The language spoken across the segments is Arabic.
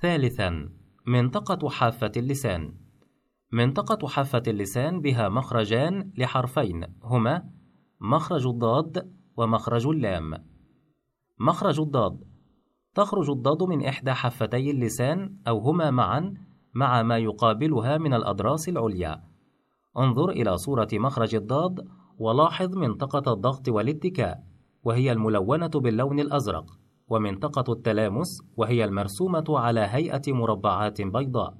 ثالثا منطقة حافة اللسان. منطقة حافة اللسان بها مخرجان لحرفين هما مخرج الضاد ومخرج اللام. مخرج الضاد تخرج الضاد من إحدى حفتي اللسان أو هما معا مع ما يقابلها من الأضراس العليا. انظر إلى صورة مخرج الضاد ولاحظ منطقة الضغط والاتكاء وهي الملونة باللون الأزرق. ومنطقة التلامس وهي المرسومة على هيئة مربعات بيضاء.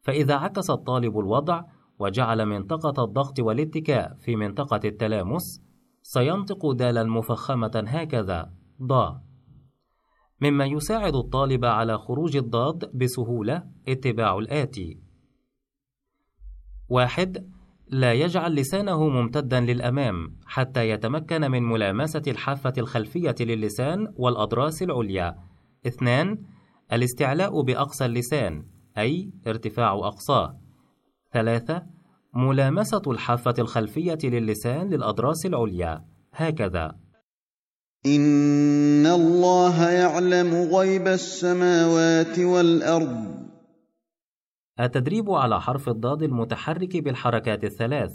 فإذا عكس الطالب الوضع وجعل منطقة الضغط والاتكاء في منطقة التلامس سينطق دالا مفخمة هكذا ضا مما يساعد الطالب على خروج الضاد بسهولة اتباع الآتي. واحد لا يجعل لسانه ممتدا للأمام حتى يتمكن من ملامسة الحافة الخلفية للسان والأضراس العليا. اثنان الاستعلاء بأقصى اللسان أي ارتفاع أقصاه. ثلاثة ملامسة الحافة الخلفية للسان للأضراس العليا هكذا إن الله يعلم غيب السماوات والأرض التدريب على حرف الضاد المتحرك بالحركات الثلاث.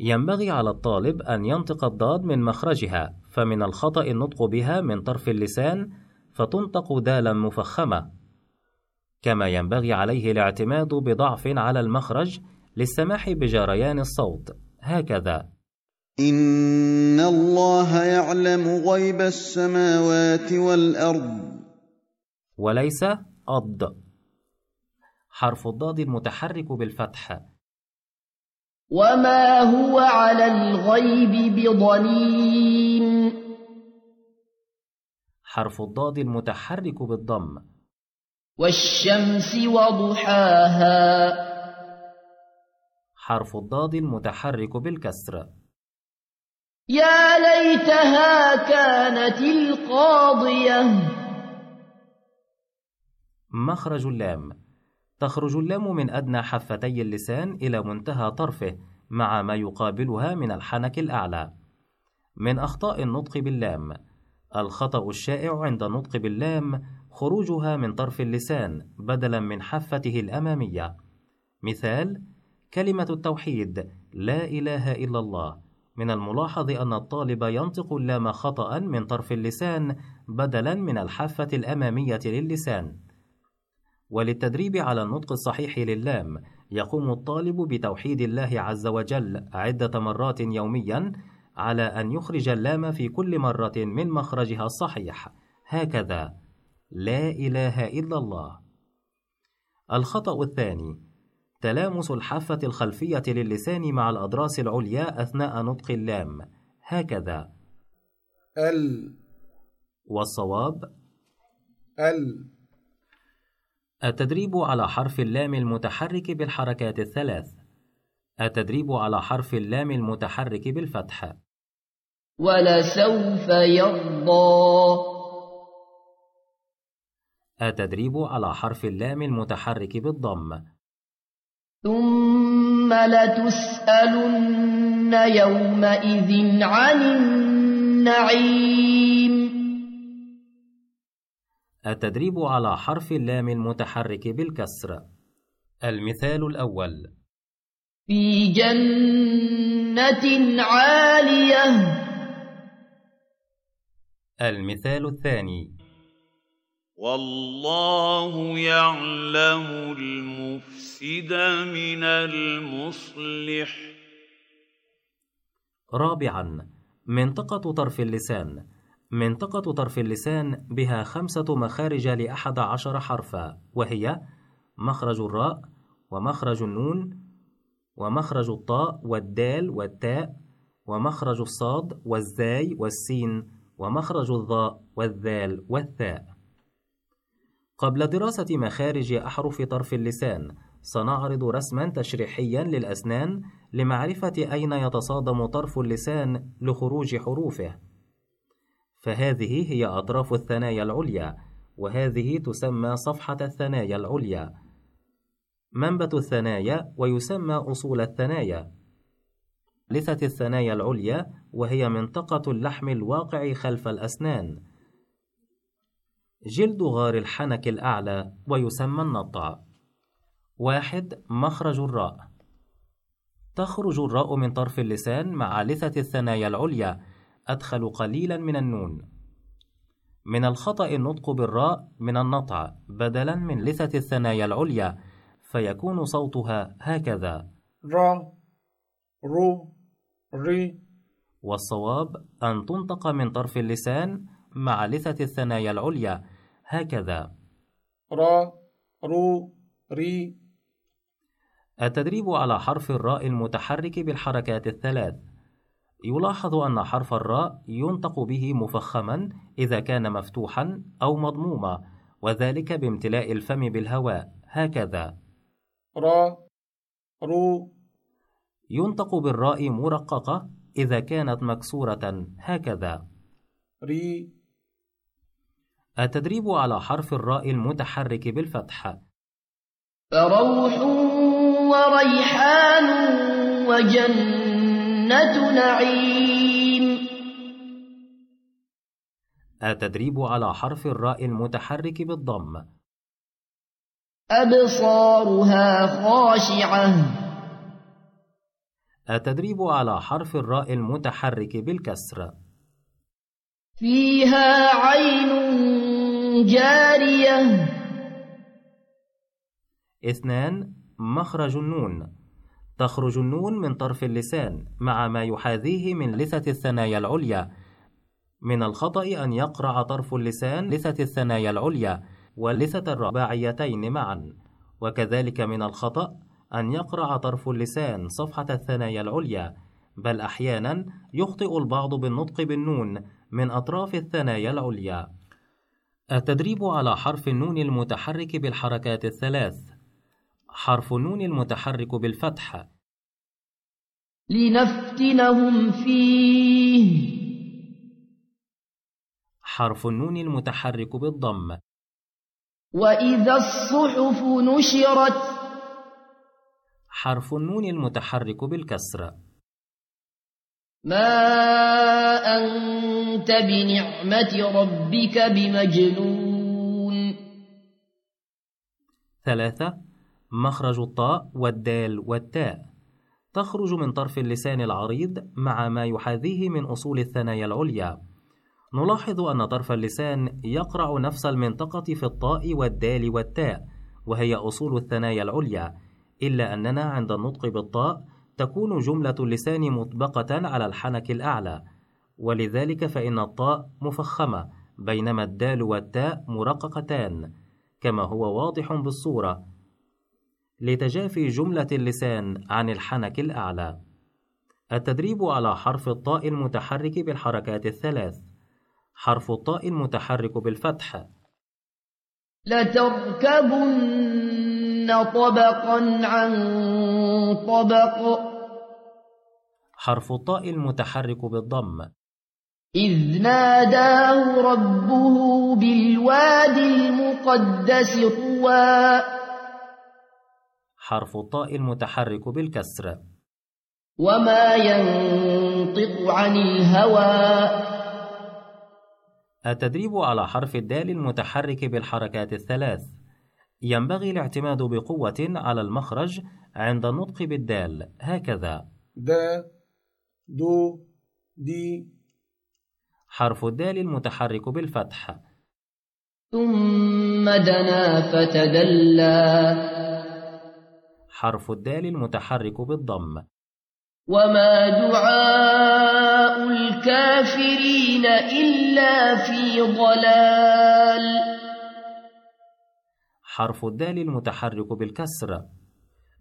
ينبغي على الطالب أن ينطق الضاد من مخرجها فمن الخطأ النطق بها من طرف اللسان فتنطق دالا مفخمة. كما ينبغي عليه الاعتماد بضعف على المخرج للسماح بجريان الصوت. هكذا. إن الله يعلم غيب السماوات والأرض. وليس أض حرف الضاد المتحرك بالفتح. وما هو على الغيب بضنين. حرف الضاد المتحرك بالضم. والشمس وضحاها. حرف الضاد المتحرك بالكسر. يا ليتها كانت القاضية. مخرج اللام. تخرج اللام من أدنى حفتي اللسان إلى منتهى طرفه مع ما يقابلها من الحنك الأعلى. من أخطاء النطق باللام: الخطأ الشائع عند النطق باللام خروجها من طرف اللسان بدلا من حفته الأمامية. مثال: كلمة التوحيد لا إله إلا الله. من الملاحظ أن الطالب ينطق اللام خطأ من طرف اللسان بدلا من الحافة الأمامية للسان. وللتدريب على النطق الصحيح للام يقوم الطالب بتوحيد الله عز وجل عدة مرات يوميا على أن يخرج اللام في كل مرة من مخرجها الصحيح. هكذا لا إله إلا الله. الخطأ الثاني تلامس الحافة الخلفية للسان مع الأضراس العليا أثناء نطق اللام. هكذا ال. والصواب ال. التدريب على حرف اللام المتحرك بالحركات الثلاث. التدريب على حرف اللام المتحرك بالفتح. ولسوف يرضى. التدريب على حرف اللام المتحرك بالضم. ثم لتسألن يومئذ عن النعيم. التدريب على حرف اللام المتحرك بالكسر. المثال الأول. في جنة عالية. المثال الثاني. والله يعلم المفسد من المصلح. رابعا. منطقة طرف اللسان. منطقة طرف اللسان بها خمسة مخارج لأحد عشر حرفا وهي مخرج الراء ومخرج النون ومخرج الطاء والدال والتاء ومخرج الصاد والزاي والسين ومخرج الظاء والذال والثاء. قبل دراسة مخارج أحرف طرف اللسان سنعرض رسما تشريحيا للأسنان لمعرفة أين يتصادم طرف اللسان لخروج حروفه. فهذه هي أطراف الثنايا العليا وهذه تسمى صفحة الثنايا العليا. منبت الثنايا ويسمى أصول الثنايا. لثة الثنايا العليا وهي منطقة اللحم الواقع خلف الأسنان. جلد غار الحنك الأعلى ويسمى النطع. واحد مخرج الراء. تخرج الراء من طرف اللسان مع لثة الثنايا العليا أدخل قليلا من النون. من الخطأ النطق بالراء من النطع بدلا من لثة الثنايا العليا فيكون صوتها هكذا. را رو ري. والصواب أن تنطق من طرف اللسان مع لثة الثنايا العليا هكذا. را رو ري. التدريب على حرف الراء المتحرك بالحركات الثلاث. يلاحظ أن حرف الراء ينطق به مفخما إذا كان مفتوحا أو مضموما وذلك بامتلاء الفم بالهواء هكذا. را رو. ينطق بالراء مرققة إذا كانت مكسورة هكذا. ري. التدريب على حرف الراء المتحرك بالفتح. فروح وريحان وجنة. نعيم. التدريب على حرف الراء المتحرك بالضم. أبصارها خاشعة. التدريب على حرف الراء المتحرك بالكسر. فيها عين جارية. اثنان مخرج النون. تخرج النون من طرف اللسان مع ما يحاذيه من لثة الثنايا العليا. من الخطأ أن يقرع طرف اللسان لثة الثنايا العليا ولثة الرباعيتين معا. وكذلك من الخطأ أن يقرع طرف اللسان صفحة الثنايا العليا بل أحيانا يخطئ البعض بالنطق بالنون من أطراف الثنايا العليا. التدريب على حرف النون المتحرك بالحركات الثلاث. حرف النون المتحرك بالفتح. لنفتنهم فيه. حرف النون المتحرك بالضم. وإذا الصحف نشرت. حرف النون المتحرك بالكسر. ما أنت بنعمة ربك بمجنون. ثلاثة. مخرج الطاء والدال والتاء. تخرج من طرف اللسان العريض مع ما يحاذيه من أصول الثنايا العليا. نلاحظ أن طرف اللسان يقرع نفس المنطقة في الطاء والدال والتاء وهي أصول الثنايا العليا. إلا أننا عند النطق بالطاء تكون جملة اللسان مطبقة على الحنك الأعلى. ولذلك فإن الطاء مفخمة بينما الدال والتاء مرققتان كما هو واضح بالصورة. لتجافي جملة اللسان عن الحنك الأعلى. التدريب على حرف الطاء المتحرك بالحركات الثلاث. حرف الطاء المتحرك بالفتح. لتركبن طبقا عن طبق. حرف الطاء المتحرك بالضم. إذ ناداه ربه بالوادي المقدس طوى. حرف الطاء المتحرك بالكسر. وما ينطق عن الهوى. التدريب على حرف الدال المتحرك بالحركات الثلاث. ينبغي الاعتماد بقوة على المخرج عند النطق بالدال. هكذا. دا دو دي. حرف الدال المتحرك بالفتح. ثم دنا فتدلى. حرف الدال المتحرك بالضم. وما دعاء الكافرين إلا في ضلال. حرف الدال المتحرك بالكسر.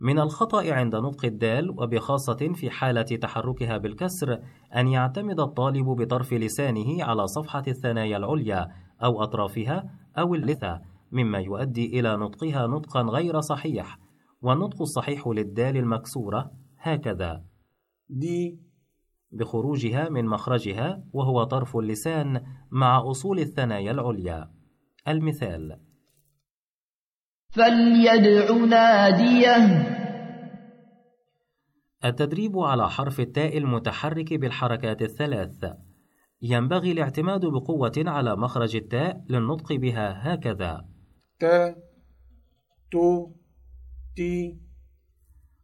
من الخطأ عند نطق الدال وبخاصة في حالة تحركها بالكسر أن يعتمد الطالب بطرف لسانه على صفحة الثنايا العليا أو أطرافها أو اللثة مما يؤدي إلى نطقها نطقا غير صحيح. والنطق الصحيح للدال المكسورة هكذا. دي بخروجها من مخرجها وهو طرف اللسان مع أصول الثنايا العليا. المثال. فليدع ناديه. التدريب على حرف التاء المتحرك بالحركات الثلاث. ينبغي الاعتماد بقوة على مخرج التاء للنطق بها هكذا. تا تو تي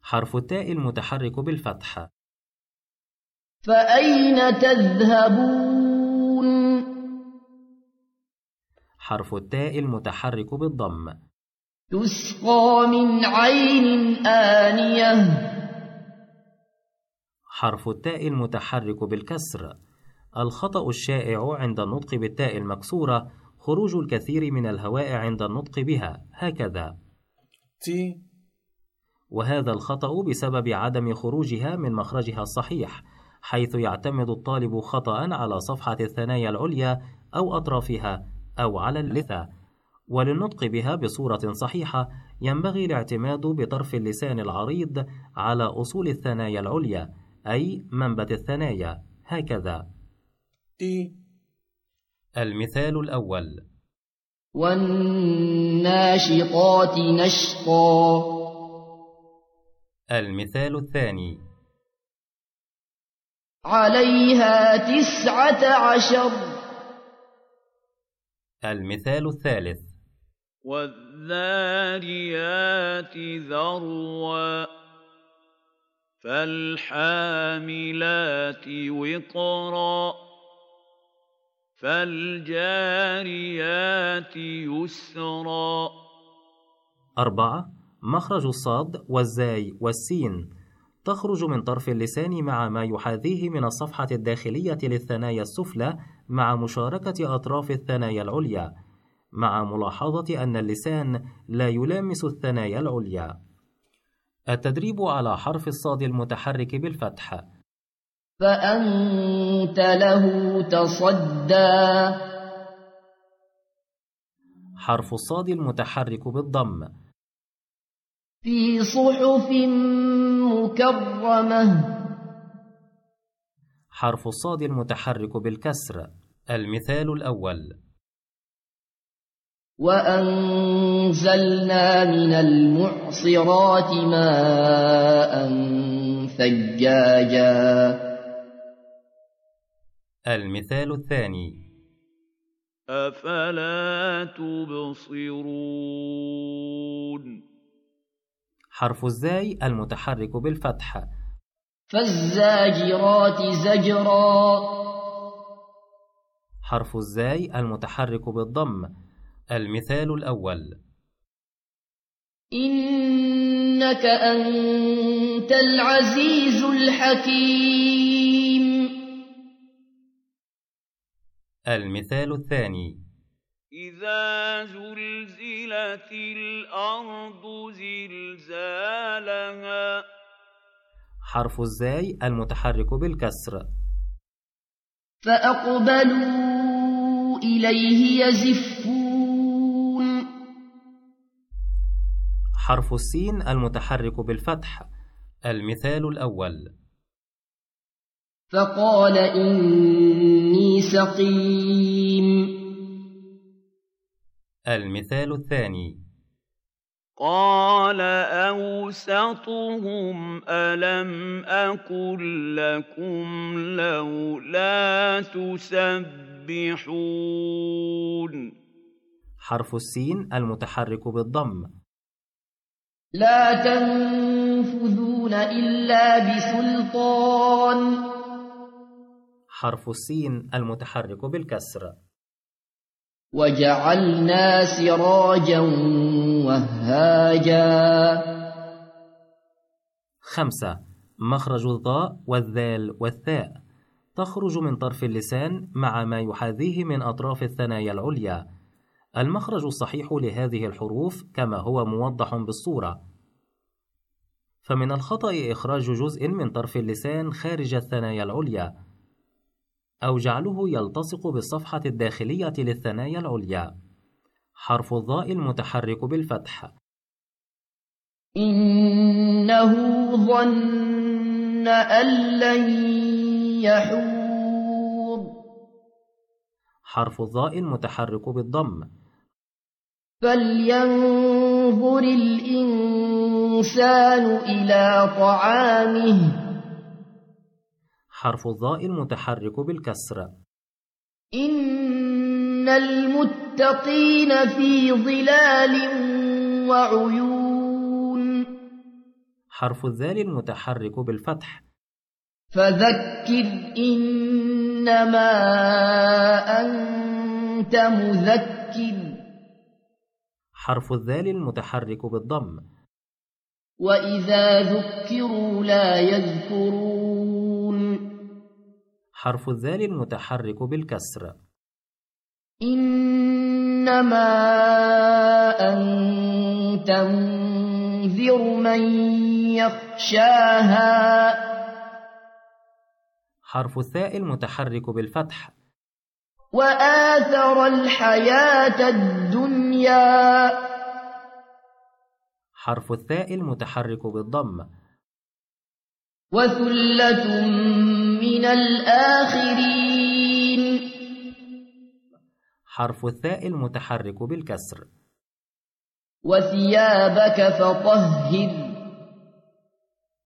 حرف التاء المتحرك بالفتح. فأين تذهبون؟ حرف التاء المتحرك بالضم. تسقى من عين آنية. حرف التاء المتحرك بالكسر. الخطأ الشائع عند النطق بالتاء المكسورة خروج الكثير من الهواء عند النطق بها. هكذا. تي وهذا الخطأ بسبب عدم خروجها من مخرجها الصحيح حيث يعتمد الطالب خطأ على صفحة الثنايا العليا أو أطرافها أو على اللثة. وللنطق بها بصورة صحيحة ينبغي الاعتماد بطرف اللسان العريض على أصول الثنايا العليا أي منبت الثنايا. هكذا. تي المثال الأول. والناشطات نشطا. المثال الثاني. عليها تسعة عشر. المثال الثالث. والذاريات ذروا فالحاملات وقرا فالجاريات يسرا. أربعة. مخرج الصاد والزاي والسين. تخرج من طرف اللسان مع ما يحاذيه من الصفحة الداخلية للثنايا السفلى مع مشاركة أطراف الثنايا العليا مع ملاحظة أن اللسان لا يلامس الثنايا العليا. التدريب على حرف الصاد المتحرك بالفتح. فأنت له تصدى. حرف الصاد المتحرك بالضم. في صحف مكرمة. حرف الصاد المتحرك بالكسر المثال الأول. وأنزلنا من المعصرات ماء ثجاجا. المثال الثاني. أفلا تبصرون؟ حرف الزاي المتحرك بالفتح. فالزاجرات زجرا. حرف الزاي المتحرك بالضم. المثال الأول. إنك أنت العزيز الحكيم. المثال الثاني. إذا زلزلت الأرض زلزالها حرف الزاي المتحرك بالكسر. فأقبلوا إليه يزفون. حرف السين المتحرك بالفتح المثال الأول. فقال إني سقيم. المثال الثاني. قال أوسطهم ألم أقل لكم لولا تسبحون. حرف السين المتحرك بالضم. لا تنفذون إلا بسلطان. حرف السين المتحرك بالكسر. وجعلنا سراجا وهاجا. خمسة. مخرج الضاء والذال والثاء. تخرج من طرف اللسان مع ما يحاذيه من أطراف الثنايا العليا. المخرج الصحيح لهذه الحروف كما هو موضح بالصورة. فمن الخطأ إخراج جزء من طرف اللسان خارج الثنايا العليا. أو جعله يلتصق بالصفحة الداخلية للثنايا العليا. حرف الضاء المتحرك بالفتح. إنه ظن أن لن يحور. حرف الضاء المتحرك بالضم. فلينظر الإنسان إلى طعامه. حرف الضاء المتحرك بالكسر. إن المتقين في ظلال وعيون. حرف الذال المتحرك بالفتح. فذكر إنما أنت مذكر. حرف الذال المتحرك بالضم. وإذا ذكروا لا يذكرون. حرف الذال المتحرك بالكسر. إنما أنت منذر من يخشاها. حرف الثاء المتحرك بالفتح. وآثر الحياة الدنيا. حرف الثاء المتحرك بالضم. وثلة من الآخرين. حرف الثاء المتحرك بالكسر. وثيابك فطهر.